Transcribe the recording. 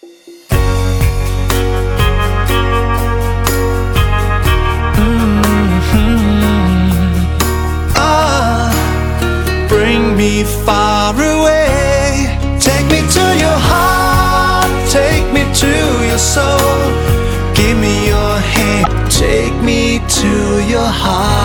Mm-hmm. Ah, bring me far away. Take me to your heart, take me to your soul. Give me your hand, take me to your heart.